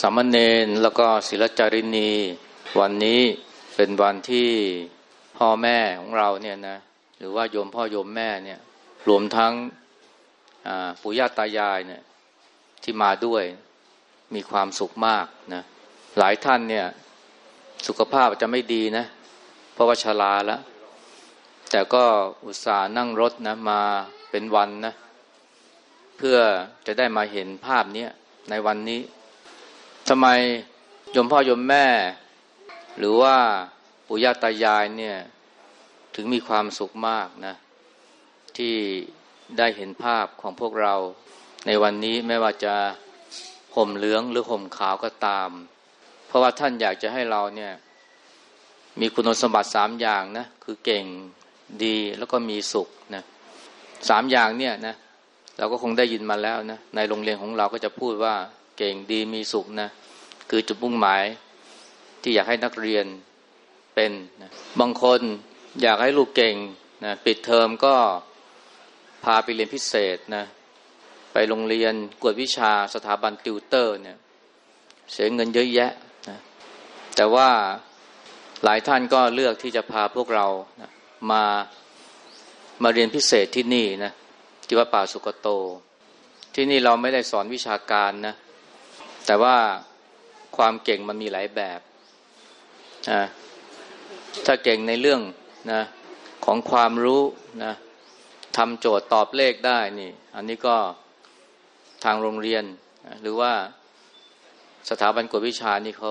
สามเณรแล้วก็ศิลจารินี วันนี้เป็นวันที่พ่อแม่ของเราเนี่ยนะหรือว่าโยมพ่อโยมแม่เนี่ยรวมทั้งปู่ย่าตายายเนี่ยที่มาด้วยมีความสุขมากนะหลายท่านเนี่ยสุขภาพจะไม่ดีนะเพราะว่าชราแล้วแต่ก็อุตส่าห์นั่งรถนะมาเป็นวันนะเพื่อจะได้มาเห็นภาพนี้ในวันนี้ ทำไมยมพ่อยมแม่ หรือว่าปู่ย่าตายายเนี่ยถึงมีความสุขมากนะ ที่ได้เห็นภาพของพวกเราในวันนี้ไม่ว่าจะห่มเหลืองหรือห่มขาวก็ตาม เพราะว่าท่านอยากจะให้เราเนี่ย มีคุณสมบัติสามอย่างนะ คือเก่งดีแล้วก็มีสุขนะสามอย่างเนี่ยนะ เราก็คงได้ยินมาแล้วนะ ในโรงเรียนของเราก็จะพูดว่า เก่งดีมีสุขนะคือจุดมุ่งหมายที่อยากให้นักเรียนเป็นนะบางคนอยากให้ลูกเก่งนะปิดเทอมก็พาไปเรียนพิเศษนะไปโรงเรียนกวดวิชาสถาบันติวเตอร์เนี่ยเสียเงินเยอะแยะนะแต่ว่าหลายท่านก็เลือกที่จะพาพวกเรานะมามาเรียนพิเศษที่นี่นะที่วัดป่าสุกโต ที่นี่เราไม่ได้สอนวิชาการนะ แต่ว่าความเก่งมันมีหลายแบบนะถ้าเก่งในเรื่องนะของความรู้นะทำโจทย์ตอบเลขได้นี่ อันนี้ก็ทางโรงเรียน หรือว่าสถาบันกวดวิชานี่เขา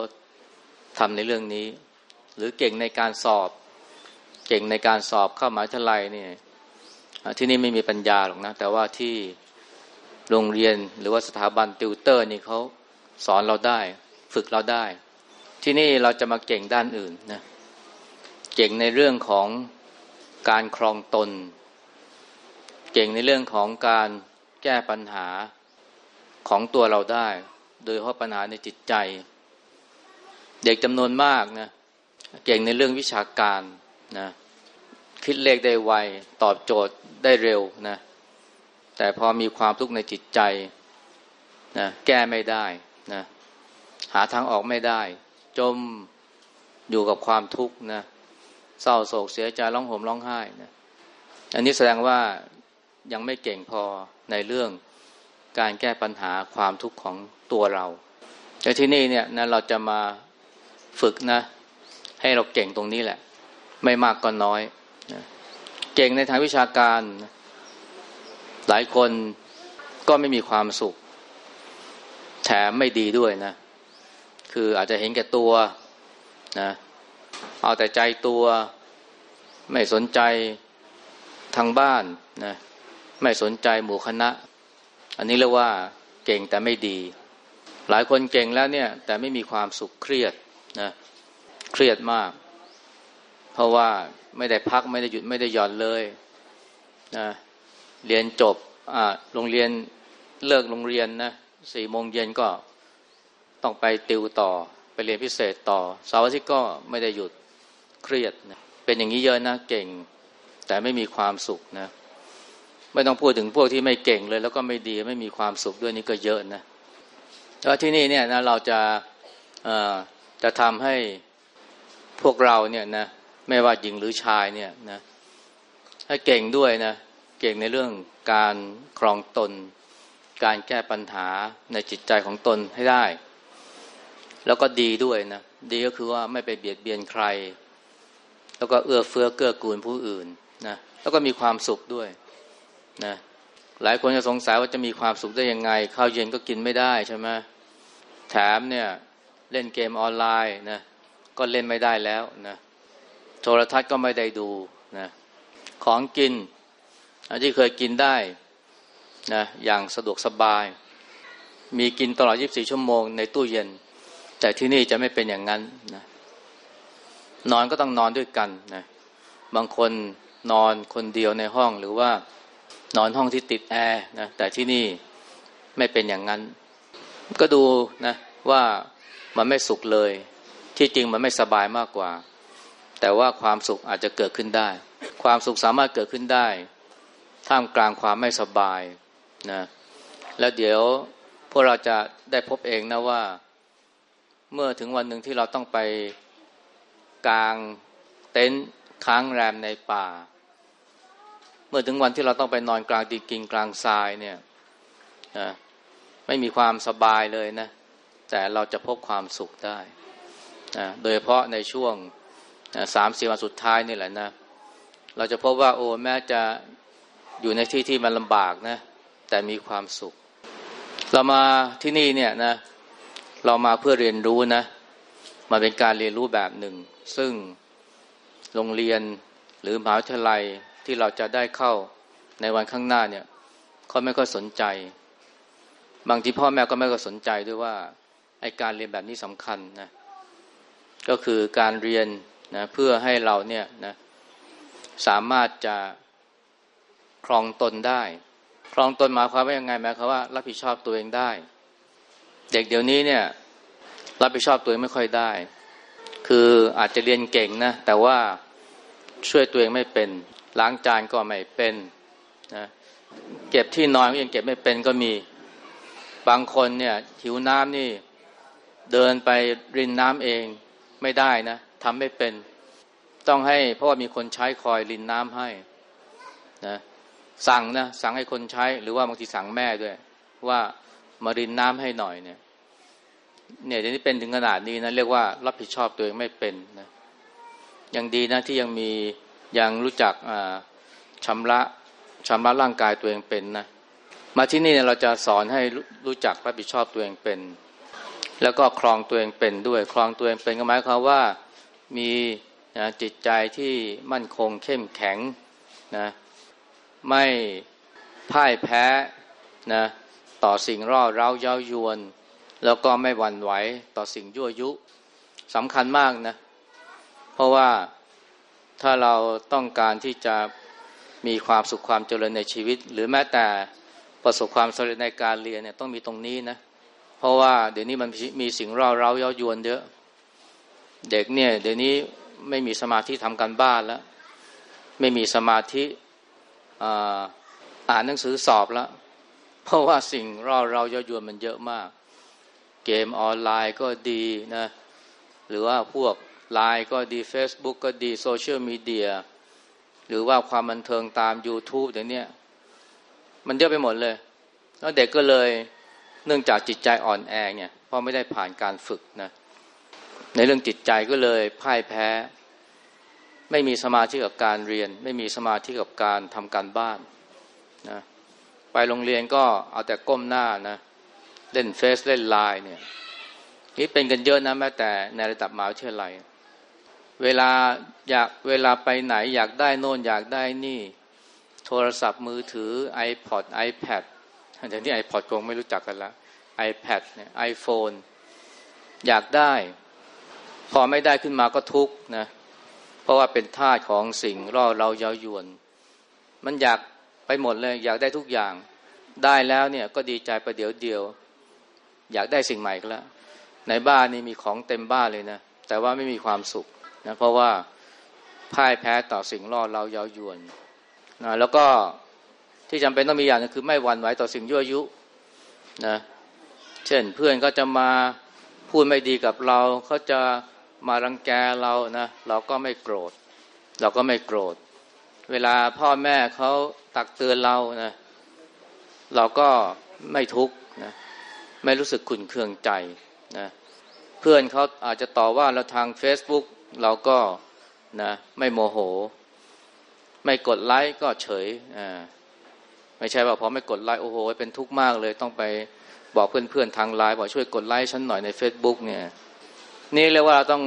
ทำในเรื่องนี้ หรือเก่งในการสอบ เก่งในการสอบเข้ามหาวิทยาลัยนี่ที่นี่ไม่มีปัญญาหรอกนะ แต่ว่าที่โรงเรียนหรือว่าสถาบันติวเตอร์นี่เขา สอนเราได้ ฝึกเราได้ ที่นี่เราจะมาเก่งด้านอื่นนะเก่งในเรื่องของการครองตน เก่งในเรื่องของการแก้ปัญหาของตัวเราได้ โดยเพราะปัญหาในจิตใจ เด็กจำนวนมากนะเก่งในเรื่องวิชาการนะคิดเลขได้ไวตอบโจทย์ได้เร็วนะแต่พอมีความทุกข์ในจิตใจนะแก้ไม่ได้ นะหาทางออกไม่ได้ จมอยู่กับความทุกข์นะเศร้าโศกเสียใจร้องห่มร้องไห้นะอันนี้แสดงว่ายังไม่เก่งพอในเรื่องการแก้ปัญหาความทุกข์ของตัวเราแต่ที่นี่เนี่ยนะเราจะมาฝึกนะ ให้เราเก่งตรงนี้แหละ ไม่มากก็น้อยนะเก่งในทางวิชาการ หลายคนก็ไม่มีความสุข แถมไม่ดีด้วยนะ คืออาจจะเห็นแก่ตัวนะเอาแต่ใจตัวไม่สนใจทางบ้านนะไม่สนใจหมู่คณะ อันนี้เรียกว่าเก่งแต่ไม่ดี หลายคนเก่งแล้วเนี่ย แต่ไม่มีความสุขเครียดนะเครียดมาก เพราะว่าไม่ได้พักไม่ได้หยุดไม่ได้หย่อนเลยนะเรียนจบอ่าโรงเรียนเลิกโรงเรียนนะ สี่โมงเย็นก็ต้องไปติวต่อไปเรียนพิเศษต่อเสาร์อาทิตย์ก็ไม่ได้หยุดเครียดนะเป็นอย่างนี้เยอะนะเก่ง แต่ไม่มีความสุขนะ ไม่ต้องพูดถึงพวกที่ไม่เก่งเลย แล้วก็ไม่ดีไม่มีความสุขด้วยนี่ก็เยอะนะแล้วที่นี่เนี่ยนะเราจะจะทำให้พวกเราเนี่ยนะไม่ว่าหญิงหรือชายเนี่ยนะให้เก่งด้วยนะเก่งในเรื่องการครองตน การแก้ปัญหาในจิตใจของตนให้ได้ แล้วก็ดีด้วยนะ ดีก็คือว่าไม่ไปเบียดเบียนใคร แล้วก็เอื้อเฟื้อเกื้อกูลผู้อื่นนะแล้วก็มีความสุขด้วยนะหลายคนจะสงสัยว่าจะมีความสุขได้ยังไงข้าวเย็นก็กินไม่ได้ใช่ไหมแถมเนี่ยเล่นเกมออนไลน์นะก็เล่นไม่ได้แล้วนะโทรทัศน์ก็ไม่ได้ดูนะของกินที่เคยกินได้ นะอย่างสะดวกสบาย มีกินตลอด 24 ชั่วโมงในตู้เย็น แต่ที่นี่จะไม่เป็นอย่างนั้นนะนอนก็ต้องนอนด้วยกันนะบางคนนอนคนเดียวในห้องหรือว่านอนห้องที่ติดแอร์นะแต่ที่นี่ไม่เป็นอย่างนั้น ก็ดูนะว่ามันไม่สุขเลย ที่จริงมันไม่สบายมากกว่า แต่ว่าความสุขอาจจะเกิดขึ้นได้ ความสุขสามารถเกิดขึ้นได้ ท่ามกลางความไม่สบาย นะแล้วเดี๋ยวพวกเราจะได้พบเองนะว่า เมื่อถึงวันหนึ่งที่เราต้องไปกลางเต็นท์ค้างแรมในป่า เมื่อถึงวันที่เราต้องไปนอนกลางดินกินกลางทรายเนี่ยนะไม่มีความสบายเลยนะ แต่เราจะพบความสุขได้นะโดยเฉพาะในช่วงสามสี่วันสุดท้ายนี่แหละนะ เราจะพบว่าโอ้แม้จะอยู่ในที่ที่มันลำบากนะ แต่มีความสุข เรามาที่นี่เนี่ยนะ เรามาเพื่อเรียนรู้นะมาเป็นการเรียนรู้แบบหนึ่ง ซึ่งโรงเรียนหรือมหาวิทยาลัยที่เราจะได้เข้าในวันข้างหน้าเนี่ยเขาไม่ค่อยสนใจ บางทีพ่อแม่ก็ไม่ค่อยสนใจด้วยว่าไอการเรียนแบบนี้สำคัญนะก็คือการเรียนนะเพื่อให้เราเนี่ยนะสามารถจะครองตนได้ ครองตนหมายความว่ายังไงหมายความว่า รับผิดชอบตัวเองได้ เด็กเดี๋ยวนี้เนี่ย รับผิดชอบตัวเองไม่ค่อยได้ คืออาจจะเรียนเก่งนะแต่ว่าช่วยตัวเองไม่เป็น ล้างจานก็ไม่เป็นนะเก็บที่นอนก็ยังเก็บไม่เป็นก็มีบางคนเนี่ยหิวน้ำนี่เดินไปรินน้ำเองไม่ได้นะทำไม่เป็น ต้องให้เพราะว่ามีคนใช้คอยรินน้ำให้นะ สั่งนะสั่งให้คนใช้ หรือว่าบางทีสั่งแม่ด้วย ว่ามารินน้ำให้หน่อยเนี่ย เนี่ยเดี๋ยวนี้เป็นถึงขนาดนี้นะเรียกว่ารับผิดชอบตัวเองไม่เป็นนะยังดีนะที่ยังมียังรู้จักชำระชำระร่างกายตัวเองเป็นนะมาที่นี่เนี่ยเราจะสอนให้รู้จักรับผิดชอบตัวเองเป็น แล้วก็ครองตัวเองเป็นด้วยครองตัวเองเป็นก็หมายความว่ามีนะจิตใจที่มั่นคงเข้มแข็งนะ ไม่พ่ายแพ้นะต่อสิ่งร่อเร้าเย้ายวน แล้วก็ไม่หวั่นไหวต่อสิ่งยั่วยุสำคัญมากนะ เพราะว่าถ้าเราต้องการที่จะมีความสุขความเจริญในชีวิต หรือแม้แต่ประสบความสำเร็จในการเรียนเนี่ยต้องมีตรงนี้นะเพราะว่าเดี๋ยวนี้มันมีสิ่งร้าเร้าเย้ายวนเยอะเด็กเนี่ยเดี๋ยวนี้ไม่มีสมาธิทำการบ้านแล้ว ไม่มีสมาธิ อ่านหนังสือสอบแล้ว เพราะว่าสิ่งเร้าเร้าเย้ายวนมันเยอะมาก เกมออนไลน์ก็ดีนะหรือว่าพวกไลน์ก็ดี Facebook ก็ดี social media หรือว่าความบันเทิงตาม YouTube อย่างนี้มันเยอะไปหมดเลย แล้วเด็กก็เลยเนื่องจากจิตใจอ่อนแอเนี่ยเพราะไม่ได้ผ่านการฝึกนะในเรื่องจิตใจก็เลยพ่ายแพ้ ไม่มีสมาธิกับการเรียน ไม่มีสมาธิกับการทำการบ้านนะไปโรงเรียนก็เอาแต่ก้มหน้านะเล่นเฟซเล่นไลน์เนี่ยนี่เป็นกันเยอะนะแม้แต่ในระดับมหาวิทยาลัยเวลาอยากเวลาไปไหนอยากได้โน่นอยากได้นี่ โทรศัพท์มือถือ iPod iPad เดี๋ยวนี้ iPod คงไม่รู้จักกันละ iPad เนี่ย iPhone อยากได้ พอไม่ได้ขึ้นมาก็ทุกข์นะ เพราะว่าเป็นทาของสิ่งร่อเราเย้ายวน มันอยากไปหมดเลย อยากได้ทุกอย่าง ได้แล้วเนี่ยก็ดีใจประเดี๋ยวเดียว อยากได้สิ่งใหม่ก็แล้ว ในบ้านนี่มีของเต็มบ้านเลยนะ แต่ว่าไม่มีความสุขนะเพราะว่าพ่ายแพ้ต่อสิ่งล่อเราเย้ายวนนะแล้วก็ที่จำเป็นต้องมีอย่างนึงคือไม่หวั่นไหวต่อสิ่งยั่วยุนะเช่นเพื่อนก็จะมาพูดไม่ดีกับเราเขาจะ มารังแกเรานะเราก็ไม่โกรธ เราก็ไม่โกรธ เวลาพ่อแม่เขาตักเตือนเรานะเราก็ไม่ทุกข์นะไม่รู้สึกขุนเคืองใจนะเพื่อนเขาอาจจะต่อว่าเราทาง Facebook เราก็นะไม่โมโห ไม่กดไลค์ก็เฉยอ่าไม่ใช่ว่าพอไม่กดไลค์โอ้โหเป็นทุกข์มากเลยต้องไปบอกเพื่อนๆทางไลน์บอกช่วยกดไลค์ฉันหน่อยใน Facebook เนี่ย นี่เรียกว่าเราต้อง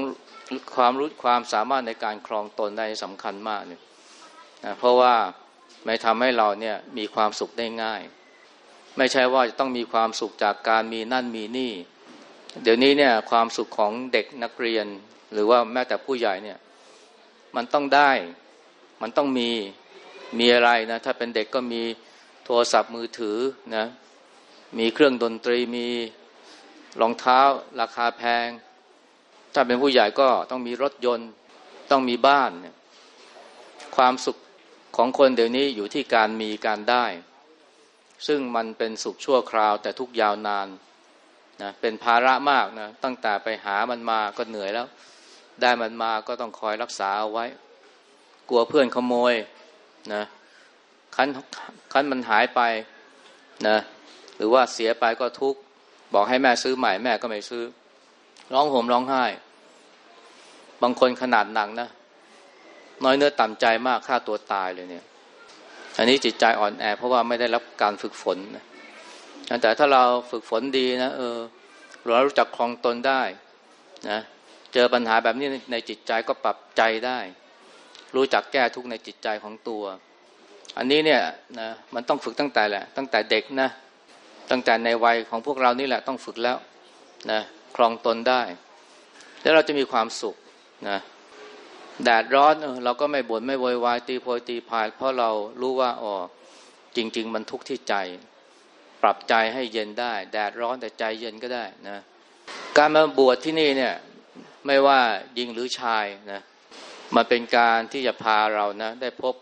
ความรู้ความสามารถในการครองตนได้สำคัญมากเนี่ยนะเพราะว่าไม่ทำให้เราเนี่ยมีความสุขได้ง่าย ไม่ใช่ว่าจะต้องมีความสุขจากการมีนั่นมีนี่ เดี๋ยวนี้เนี่ยความสุขของเด็กนักเรียน หรือว่าแม้แต่ผู้ใหญ่เนี่ย มันต้องได้ มันต้องมีมีอะไรนะถ้าเป็นเด็กก็มีโทรศัพท์มือถือนะมีเครื่องดนตรีมีรองเท้าราคาแพง ถ้าเป็นผู้ใหญ่ก็ต้องมีรถยนต์ต้องมีบ้านเนี่ยความสุขของคนเดี๋ยวนี้อยู่ที่การมีการได้ ซึ่งมันเป็นสุขชั่วคราว แต่ทุกยาวนานนะเป็นภาระมากนะตั้งแต่ไปหามันมาก็เหนื่อยแล้ว ได้มันมาก็ต้องคอยรักษาเอาไว้ กลัวเพื่อนขโมยนะคันคันมันหายไปนะหรือว่าเสียไปก็ทุกบอกให้แม่ซื้อใหม่แม่ก็ไม่ซื้อ ร้องห่มร้องไห้ บางคนขนาดหนักนะ น้อยเนื้อต่ำใจมากฆ่าตัวตายเลยเนี่ย อันนี้จิตใจอ่อนแอ เพราะว่าไม่ได้รับการฝึกฝนนะแต่ถ้าเราฝึกฝนดีนะเออเรารู้จักคลองตนได้นะเจอปัญหาแบบนี้ในจิตใจก็ปรับใจได้ รู้จักแก้ทุกในจิตใจของตัว อันนี้เนี่ยนะมันต้องฝึกตั้งแต่แหละ ตั้งแต่เด็กนะ ตั้งแต่ในวัยของพวกเรานี่แหละต้องฝึกแล้วนะ คลองตนได้ แล้วเราจะมีความสุขนะแดดร้อนเราก็ไม่บน่นไม่โวยวายตีโพยตีพาย เพราะเรารู้ว่าอ๋อจริง ๆ มันทุกข์ที่ใจ ปรับใจให้เย็นได้ แดดร้อนแต่ใจเย็นก็ได้นะการมาบวชที่นี่เนี่ยไม่ว่าหญิงหรือชายนะมันเป็นการที่จะพาเรานะได้พบ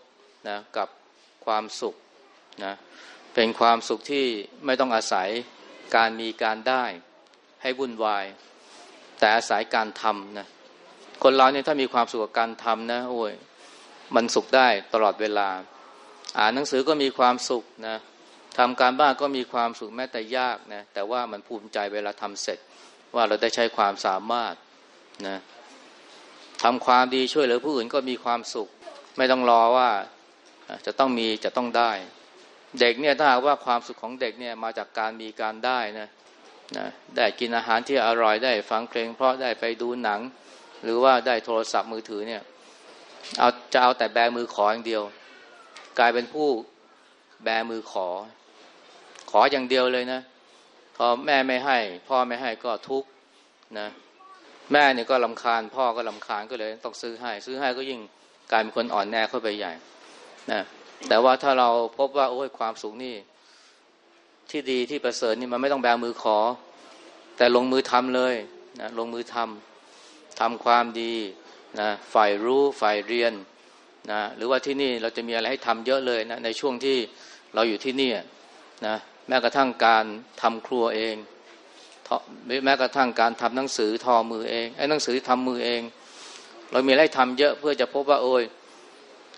นะกับความสุขนะเป็นความสุขที่ไม่ต้องอาศัยการมีการได้ ให้วุ่นวาย แต่อาศัยการทำนะคนเราเนี่ยถ้ามีความสุขกับการทำนะโอ้ยมันสุขได้ตลอดเวลา อ่านหนังสือก็มีความสุขนะทำการบ้านก็มีความสุขแม้แต่ยากนะแต่ว่ามันภูมิใจเวลาทำเสร็จ ว่าเราได้ใช้ความสามารถนะทำความดีช่วยเหลือผู้อื่นก็มีความสุข ไม่ต้องรอว่าจะต้องมีจะต้องได้ เด็กเนี่ยถ้าหากว่าความสุขของเด็กเนี่ยมาจากการมีการได้นะ นะได้กินอาหารที่อร่อยได้ฟังเพลง เพราะได้ไปดูหนัง หรือว่าได้โทรศัพท์มือถือเนี่ยเอาจะเอาแต่แบมือขออย่างเดียว กลายเป็นผู้แบมือขอ ขออย่างเดียวเลยนะพอแม่ไม่ให้ พ่อไม่ให้ก็ทุกข์นะแม่เนี่ยก็ลำคาญ พ่อก็ลำคาญก็เลยต้องซื้อให้ ซื้อให้ก็ยิ่งกลายเป็นคนอ่อนแอเข้าไปใหญ่นะแต่ว่าถ้าเราพบว่าโอ้ยความสุขนี่ ที่ดีที่ประเสริฐนี่มันไม่ต้องแบมือขอ แต่ลงมือทำเลยนะลงมือทำทำความดีนะฝ่ายรู้ฝ่ายเรียนนะหรือว่าที่นี่เราจะมีอะไรให้ทำเยอะเลยนะในช่วงที่เราอยู่ที่นี่นะแม้กระทั่งการทำครัวเองแม้กระทั่งการทำหนังสือทอมือเองไอ้หนังสือทำมือเอง เรามีอะไรทำเยอะเพื่อจะพบว่าโอ้ย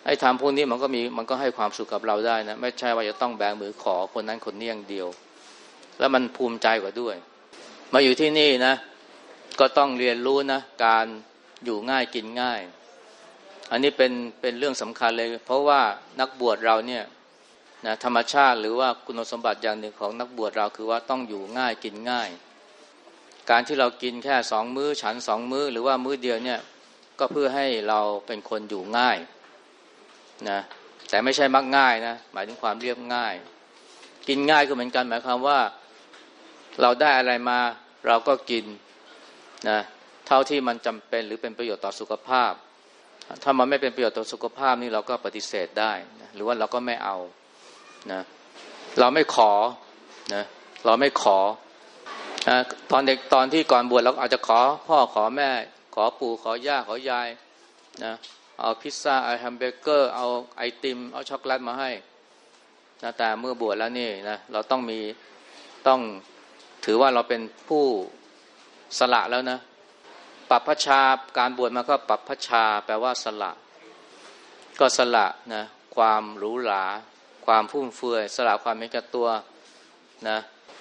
ไอ้ทำพวกนี้มันก็มีมันก็ให้ความสุขกับเราได้นะไม่ใช่ว่าจะต้องแบมือขอคนนั้นคนนี้อย่างเดียว แล้วมันภูมิใจกว่าด้วย มาอยู่ที่นี่นะ ก็ต้องเรียนรู้นะ การอยู่ง่ายกินง่าย อันนี้เป็นเป็นเรื่องสำคัญเลย เพราะว่านักบวชเราเนี่ยนะธรรมชาติหรือว่าคุณสมบัติอย่างหนึ่งของนักบวชเราคือว่าต้องอยู่ง่ายกินง่าย การที่เรากินแค่สองมือ้อฉันสองมือ้อหรือว่ามื้อเดียวเนี่ยก็เพื่อให้เราเป็นคนอยู่ง่าย นะแต่ไม่ใช่มักง่ายนะหมายถึงความเรียบง่าย กินง่ายก็เหมือนกันหมายความว่า เราได้อะไรมาเราก็กินนะเท่าที่มันจำเป็นหรือเป็นประโยชน์ต่อสุขภาพ ถ้ามันไม่เป็นประโยชน์ต่อสุขภาพนี่เราก็ปฏิเสธได้นะหรือว่าเราก็ไม่เอานะเราไม่ขอนะเราไม่ขอนะตอนเด็กตอนที่ก่อนบวชเราอาจจะขอพ่อขอแม่ ขอปู่ขอย่าขอยายนะ เอาพิซซ่าเอาแฮมเบอร์เกอร์ เอาไอติม เอาช็อกโกแลตมาให้นะแต่เมื่อบวชแล้วนี่นะเราต้องมีต้องถือว่าเราเป็นผู้สละแล้วนะปรับพระชาการบวชมาก็ปรับพระชา แปลว่าสละ ก็สละนะความหรูหราความฟุ่มเฟือย สละความเห็นแก่ตัวนะ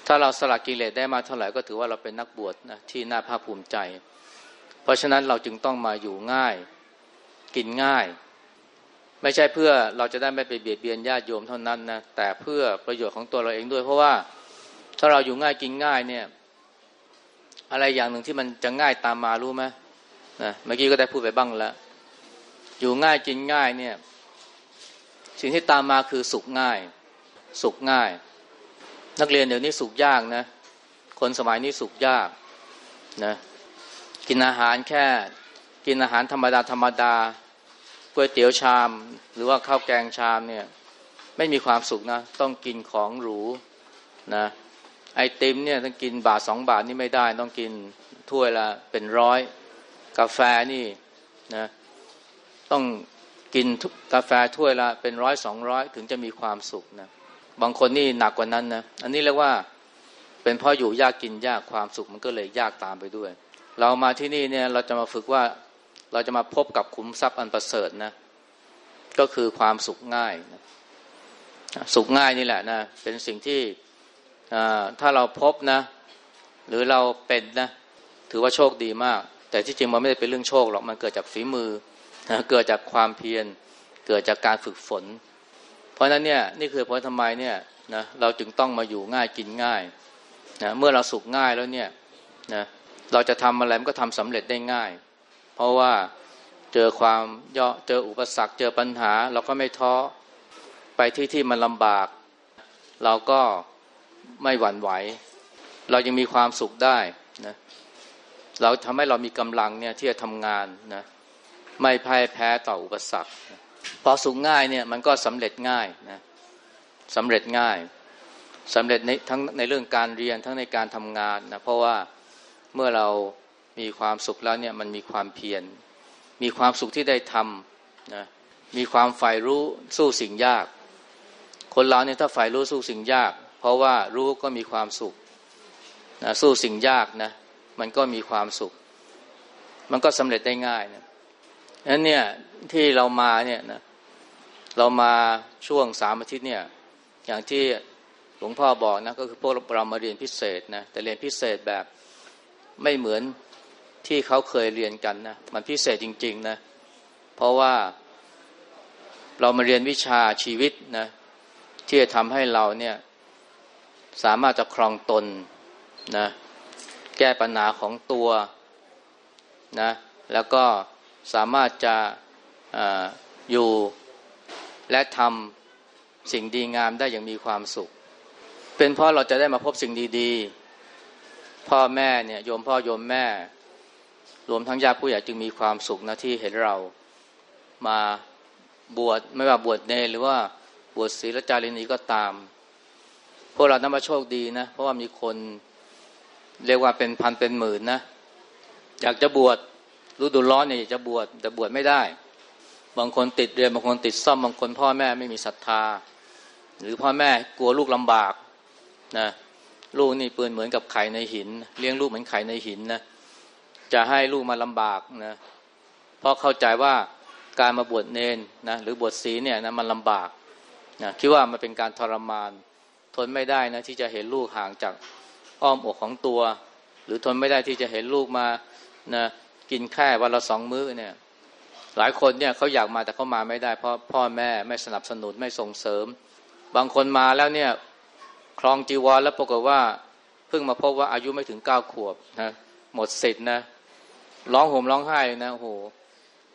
ถ้าเราสละกิเลสได้มาเท่าไหร่ก็ถือว่าเราเป็นนักบวชนะที่น่าภาคภูมิใจ เพราะฉะนั้นเราจึงต้องมาอยู่ง่าย กินง่าย ไม่ใช่เพื่อเราจะได้ไม่ไปเบียดเบียนญาติโยมเท่านั้นนะแต่เพื่อประโยชน์ของตัวเราเองด้วย เพราะว่าถ้าเราอยู่ง่ายกินง่ายเนี่ย อะไรอย่างหนึ่งที่มันจะง่ายตามมารู้ไหมนะเมื่อกี้ก็ได้พูดไปบ้างแล้ว อยู่ง่ายกินง่ายเนี่ย สิ่งที่ตามมาคือสุขง่าย สุขง่าย นักเรียนเดี๋ยวนี้สุขยากนะ คนสมัยนี้สุขยากนะกินอาหารแค่ กินอาหารธรรมดาธรรมดาก๋วยเตี๋ยวชาม หรือว่าข้าวแกงชามเนี่ยไม่มีความสุขนะ ต้องกินของหรูนะไอติมเนี่ยต้องกินบาทสองบาทนี่ไม่ได้ ต้องกินถ้วยละเป็นร้อย กาแฟนี่นะต้องกินกาแฟถ้วยละเป็นร้อยสองร้อยถึงจะมีความสุขนะบางคนนี่หนักกว่านั้นนะอันนี้เรียกว่าเป็นพราะอยู่ยากกินยากความสุขมันก็เลยยากตามไปด้วย เรามาที่นี่เนี่ยเราจะมาฝึกว่า เราจะมาพบกับขุมทรัพย์อันประเสริฐนะก็คือความสุขง่ายนะสุขง่ายนี่แหละนะเป็นสิ่งที่ถ้าเราพบนะ หรือเราเป็นนะถือว่าโชคดีมาก แต่ที่จริงมันไม่ได้เป็นเรื่องโชคหรอกมันเกิดจากฝีมือเกิดจากความเพียรเกิดจากการฝึกฝน เพราะนั้นเนี่ยนี่คือเพราะทำไมเนี่ยนะเราจึงต้องมาอยู่ง่ายกินง่ายนะเมื่อเราสุขง่ายแล้วเนี่ยนะเราจะทำอะไรมันก็ทำสำเร็จได้ง่าย ราะว่าเจอความย่อเจออุปสรรคเจอปัญหา เราก็ไม่ท้อไปที่ที่มันลำบาก เราก็ไม่หวั่นไหว เรายังมีความสุขได้นะเราทำให้เรามีกำลังเนี่ยที่จะทำงานนะไม่พ่ายแพ้ต่ออุปสรรคพอสุขง่ายเนี่ยมันก็สำเร็จง่ายนะสำเร็จง่ายสำเร็จในทั้งในเรื่องการเรียนทั้งในการทำงานนะเพราะว่าเมื่อเรา มีความสุขแล้วเนี่ยมันมีความเพียร มีความสุขที่ได้ทำนะมีความใฝ่รู้สู้สิ่งยาก คนเราเนี่ยถ้าใฝ่รู้สู้สิ่งยาก เพราะว่ารู้ก็มีความสุขนะสู้สิ่งยากนะมันก็มีความสุข มันก็สำเร็จได้ง่ายนะนั้นเนี่ยที่เรามาเนี่ยนะเรามาช่วงสามอาทิตย์เนี่ยอย่างที่หลวงพ่อบอกนะก็คือพวกเรามาเรียนพิเศษนะแต่เรียนพิเศษแบบไม่เหมือน ที่เขาเคยเรียนกันนะมันพิเศษจริง ๆนะเพราะว่าเรามาเรียนวิชาชีวิตนะที่จะทำให้เราเนี่ยสามารถจะครองตนนะแก้ปัญหาของตัวนะแล้วก็สามารถจะออยู่และทำสิ่งดีงามได้อย่างมีความสุข เป็นเพราะเราจะได้มาพบสิ่งดี ๆ พ่อแม่เนี่ยโยมพ่อโยมแม่ รวมทั้งญาติผู้ใหญ่จึงมีความสุขนะที่เห็นเรามาบวชไม่ว่าบวชเนหรือว่าบวชศีลจารีนีก็ตาม พวกเรานั้นมาโชคดีนะ เพราะว่ามีคนเรียกว่าเป็นพันเป็นหมื่นนะ อยากจะบวชฤดูร้อนเนี่ยอยากจะบวชแต่บวชไม่ได้ บางคนติดเรียนบางคนติดซ่อมบางคนพ่อแม่ไม่มีศรัทธา หรือพ่อแม่กลัวลูกลำบากนะลูกนี่ปืนเหมือนกับไข่ในหิน เลี้ยงลูกเหมือนไข่ในหินนะ จะให้ลูกมาลำบากนะเพราะเข้าใจว่าการมาบวชเนนนะหรือบวชศีเนี่ยนะมันลำบากนะคิดว่ามันเป็นการทรมาน ทนไม่ได้นะที่จะเห็นลูกห่างจากอ้อมอกของตัว หรือทนไม่ได้ที่จะเห็นลูกมานะกินแค่วันละสองมื้อเนี่ยหลายคนเนี่ยเขาอยากมาแต่เขามาไม่ได้ เพราะพ่อแม่ไม่สนับสนุนไม่ส่งเสริม บางคนมาแล้วเนี่ยคลองจีวรแล้วปรากฏว่าเพิ่งมาพบว่าอายุไม่ถึงเก้าขวบนะหมดสิทธิ์นะ ร้องห่มร้องไห้นะโอ้โห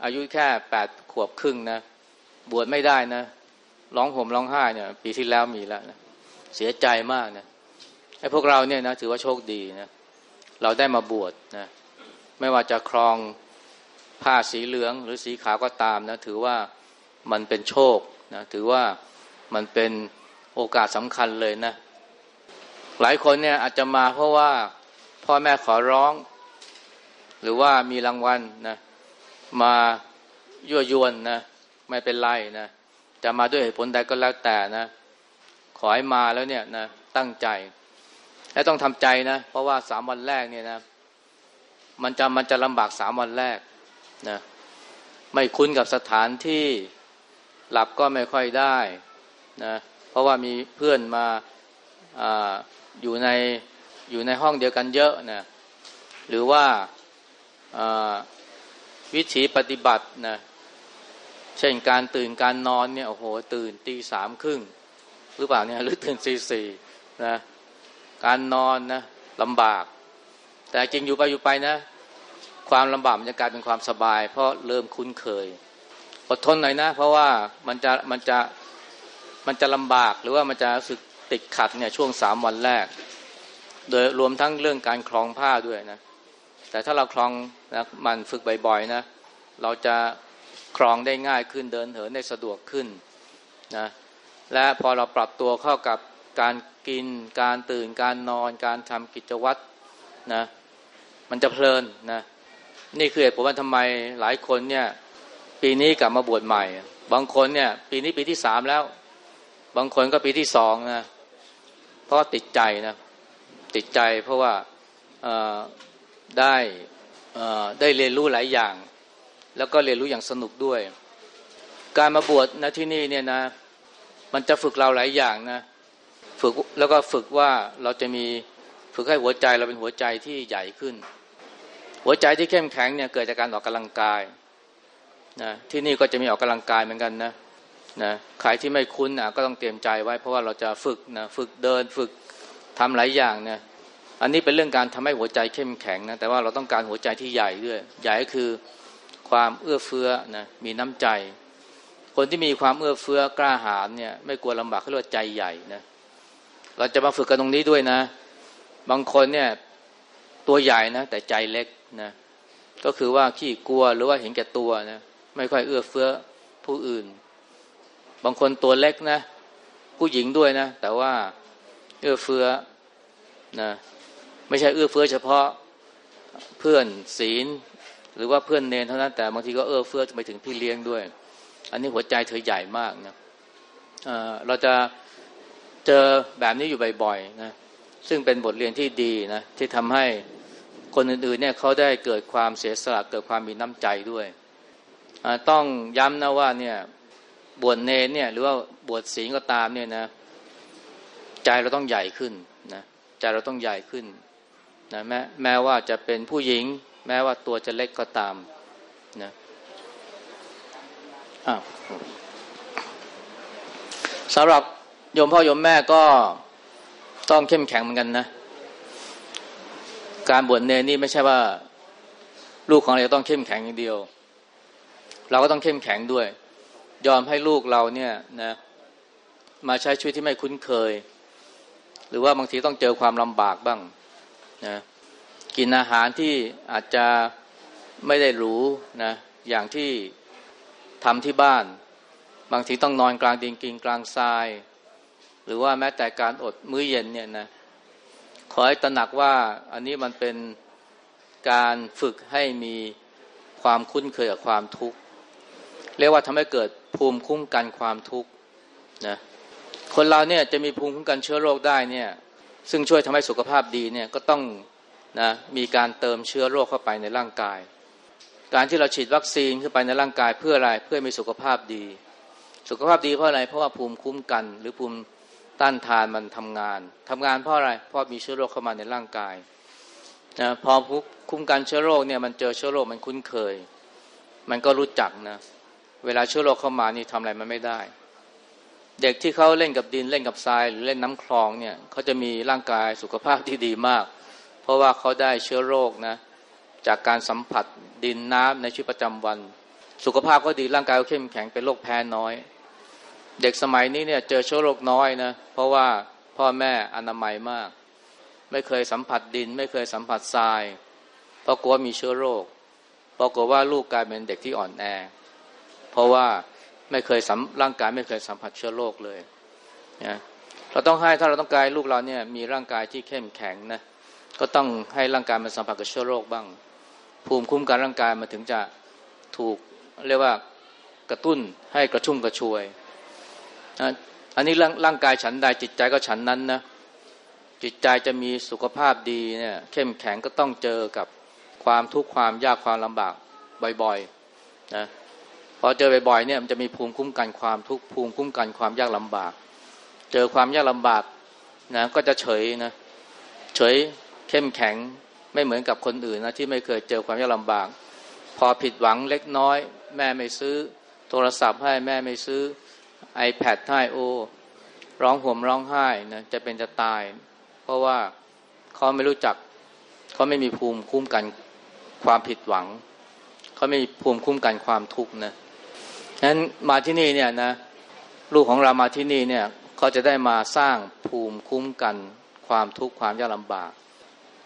อายุแค่แปดขวบครึ่งนะบวชไม่ได้นะร้องห่มร้องไห้เนี่ย ปีที่แล้วมีแล้วนะเสียใจมากนะไอ้พวกเราเนี่ยนะถือว่าโชคดีนะเราได้มาบวชนะไม่ว่าจะครองผ้าสีเหลือง หรือสีขาวก็ตามนะถือว่ามันเป็นโชคนะถือว่ามันเป็นโอกาสสำคัญเลยนะ หลายคนเนี่ยอาจจะมาเพราะว่าพ่อแม่ขอร้อง หรือว่ามีรางวัลนะมายั่วยวนนะไม่เป็นไรนะจะมาด้วยเหตุผลใดก็แล้วแต่นะขอให้มาแล้วเนี่ยนะตั้งใจ และต้องทำใจนะ เพราะว่าสามวันแรกเนี่ยนะมันจะมันจะลำบากสามวันแรกนะไม่คุ้นกับสถานที่หลับก็ไม่ค่อยได้นะเพราะว่ามีเพื่อนมาออยู่ในอยู่ในห้องเดียวกันเยอะนะหรือว่า วิถีปฏิบัตินะเช่นการตื่นการนอนเนี่ยโอ้โหตื่นตีสามครึ่งหรือเปล่าเนี่ยหรือตื่นสี่สี่นะการนอนนะลำบาก แต่จริงอยู่ไปอยู่ไปนะ ความลำบากมันจะกลายเป็นความสบาย เพราะเริ่มคุ้นเคยอดทนหน่อยนะ เพราะว่ามันจะมันจะมันจะลำบากหรือว่ามันจะรู้สึกติดขัดเนี่ยช่วงสามวันแรก โดยรวมทั้งเรื่องการคลองผ้าด้วยนะ แต่ถ้าเราคลองนะมันฝึกบ่อยๆนะ เราจะคลองได้ง่ายขึ้นเดินเหินได้สะดวกขึ้นนะและพอเราปรับตัวเข้ากับการกิน การตื่นการนอน การทำกิจวัตรนะมันจะเพลินนะนี่คือเหตุผลว่าทำไมหลายคนเนี่ยปีนี้กลับมาบวชใหม่ บางคนเนี่ยปีนี้ปีที่สามแล้ว บางคนก็ปีที่สองนะเพราะติดใจนะติดใจเพราะว่า ได้ได้เรียนรู้หลายอย่าง แล้วก็เรียนรู้อย่างสนุกด้วย การมาบวชนะที่นี่เนี่ยนะ มันจะฝึกเราหลายอย่างนะฝึกแล้วก็ฝึกว่าเราจะมีฝึกให้หัวใจเราเป็นหัวใจที่ใหญ่ขึ้น หัวใจที่เข้มแข็งเนี่ยเกิดจากการออกกำลังกายนะที่นี่ก็จะมีออกกำลังกายเหมือนกันนะนะใครที่ไม่คุ้นนะก็ต้องเตรียมใจไว้เพราะว่าเราจะฝึกนะฝึกเดินฝึกทำหลายอย่างเนี่ย อันนี้เป็นเรื่องการทำให้หัวใจเข้มแข็งนะแต่ว่าเราต้องการหัวใจที่ใหญ่ด้วย ใหญ่ก็คือความเอื้อเฟื้อนะมีน้ำใจ คนที่มีความเอื้อเฟื้อกล้าหาญเนี่ยไม่กลัวลำบากเขาเรียกว่าใจใหญ่นะเราจะมาฝึกกันตรงนี้ด้วยนะ บางคนเนี่ยตัวใหญ่นะแต่ใจเล็กนะก็คือว่าขี้กลัวหรือว่าเห็นแก่ตัวนะไม่ค่อยเอื้อเฟื้อผู้อื่น บางคนตัวเล็กนะ ผู้หญิงด้วยนะ แต่ว่าเอื้อเฟื้อนะ ไม่ใช่เอื้อเฟื้อเฉพาะเพื่อนศีล หรือว่าเพื่อนเนนเท่านั้นแต่บางทีก็เอื้อเฟื้อไปถึงพี่เลี้ยงด้วย อันนี้หัวใจเธอใหญ่มากนะเราจะเจอแบบนี้อยู่บ่อยๆนะซึ่งเป็นบทเรียนที่ดีนะที่ทำให้คนอื่นๆเนี่ยเขาได้เกิดความเสียสละเกิดความมีน้ำใจด้วยต้องย้ำนะว่าเนี่ยบวชเนนเนี่ยหรือว่าบวชศีลก็ตามเนี่ยนะใจเราต้องใหญ่ขึ้นนะใจเราต้องใหญ่ขึ้น นะแม้แม้ว่าจะเป็นผู้หญิง แม้ว่าตัวจะเล็กก็ตามนะสำหรับโยมพ่อโยมแม่ก็ต้องเข้มแข็งเหมือนกันนะ การบวชเนนี่ไม่ใช่ว่า ลูกของเราต้องเข้มแข็งอย่างเดียว เราก็ต้องเข้มแข็งด้วย ยอมให้ลูกเราเนี่ยนะ มาใช้ชีวิตที่ไม่คุ้นเคย หรือว่าบางทีต้องเจอความลำบากบ้าง นะกินอาหารที่อาจจะไม่ได้รู้นะอย่างที่ทำที่บ้าน บางทีต้องนอนกลางดินกินกลางทราย หรือว่าแม้แต่การอดมื้อเย็นเนี่ยนะขอให้ตระหนักว่าอันนี้มันเป็นการฝึกให้มีความคุ้นเคยกับความทุกข์เรียกว่าทำให้เกิดภูมิคุ้มกันความทุกข์นะคนเราเนี่ยจะมีภูมิคุ้มกันเชื้อโรคได้เนี่ย ซึ่งช่วยทำให้สุขภาพดีเนี่ยก็ต้องนะมีการเติมเชื้อโรคเข้าไปในร่างกาย การที่เราฉีดวัคซีนเข้าไปในร่างกายเพื่ออะไรเพื่อมีสุขภาพดี สุขภาพดีเพราะอะไรเพราะว่าภูมิคุ้มกัน หรือภูมิต้านทานมันทำงานทำงานเพราะอะไรเพราะมีเชื้อโรคเข้ามาในร่างกายนะพอคุ้มกันเชื้อโรคเนี่ยมันเจอเชื้อโรคมันคุ้นเคย มันก็รู้จักนะเวลาเชื้อโรคเข้ามานี่ทำอะไรมันไม่ได้ เด็กที่เขาเล่นกับดินเล่นกับทรายหรือเล่นน้ำคลองเนี่ยเขาจะมีร่างกายสุขภาพที่ดีมาก เพราะว่าเขาได้เชื้อโรคนะจากการสัมผัสดินน้ำในชีวิตประจำวัน สุขภาพก็ดีร่างกายก็เข้มแข็งเป็นโรคแพ้น้อย เด็กสมัยนี้เนี่ยเจอเชื้อโรคน้อยนะเพราะว่าพ่อแม่อนามัยมาก ไม่เคยสัมผัสดิน ไม่เคยสัมผัสทรายเพราะกลัวมีเชื้อโรคปรากฏว่าลูกกลายเป็นเด็กที่อ่อนแอ เพราะว่า ไม่เคยสัมร่างกายไม่เคยสัมผัสเชื้อโรคเลยนะเราต้องให้ถ้าเราต้องการลูกเราเนี่ยมีร่างกายที่เข้มแข็งนะก็ต้องให้ร่างกายมันสัมผัสกับเชื้อโรคบ้าง ภูมิคุ้มกันร่างกายมันถึงจะถูกเรียกว่ากระตุ้นให้กระชุ่มกระชวยอันนี้ร่างร่างกายฉันใดจิตใจก็ฉันนั้นนะจิตใจจะมีสุขภาพดีเนี่ยเข้มแข็งก็ต้องเจอกับความทุกข์ความยากความลำบากบ่อยๆนะ พอเจอบ่อยๆเนี่ยมันจะมีภูมิคุ้มกันความทุกข์ภูมิคุ้มกันความยากลำบาก เจอความยากลำบากนะก็จะเฉยนะเฉยเข้มแข็งไม่เหมือนกับคนอื่นนะที่ไม่เคยเจอความยากลำบาก พอผิดหวังเล็กน้อย แม่ไม่ซื้อ โทรศัพท์ให้แม่ไม่ซื้อ iPad ให้โอ ร้องห่มร้องไห้นะจะเป็นจะตาย เพราะว่าเขาไม่รู้จักเขาไม่มีภูมิคุ้มกันความผิดหวัง เขาไม่มีภูมิคุ้มกันความทุกข์นะฉะ นั้นมาที่นี่เนี่ยนะลูกของเรามาที่นี่เนี่ยเขาจะได้มาสร้างภูมิคุ้มกันความทุกข์ความยากลำบาก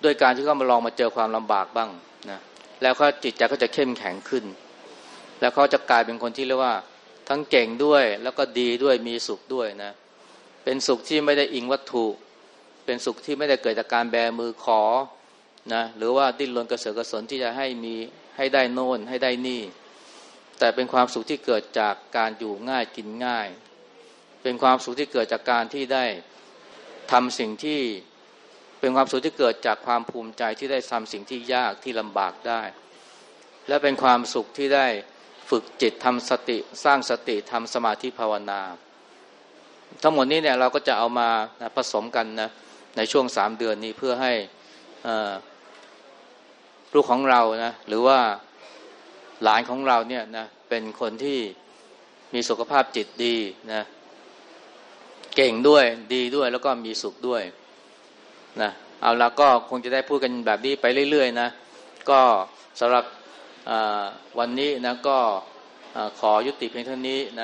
ด้วยการที่เขามาลองมาเจอความลำบากบ้างนะแล้วเขาจิตใจเขาจะเข้มแข็งขึ้น แล้วเขาจะกลายเป็นคนที่เรียกว่า ทั้งเก่งด้วยแล้วก็ดีด้วยมีสุขด้วยนะเป็นสุขที่ไม่ได้อิงวัตถุ เป็นสุขที่ไม่ได้เกิดจากการแบมือขอนะหรือว่าดิ้นรนกระเสือกกระสนที่จะให้มีให้ได้โน่นให้ได้นี่ แต่เป็นความสุขที่เกิดจากการอยู่ง่ายกินง่าย เป็นความสุขที่เกิดจากการที่ได้ทำสิ่งที่เป็นความสุขที่เกิดจากความภูมิใจที่ได้ทำสิ่งที่ยากที่ลำบากได้ และเป็นความสุขที่ได้ฝึกจิตทำสติสร้างสติทำสมาธิภาวนา ทั้งหมดนี้เนี่ยเราก็จะเอามาผสมกันนะในช่วงสามเดือนนี้เพื่อให้ลูกของเรานะหรือว่า หลานของเราเนี่ยนะเป็นคนที่มีสุขภาพจิตดีนะเก่งด้วยดีด้วยแล้วก็มีสุขด้วยนะเอาละก็คงจะได้พูดกันแบบนี้ไปเรื่อยๆนะก็สำหรับวันนี้นะก็ขอยุติเพียงเท่านี้นะ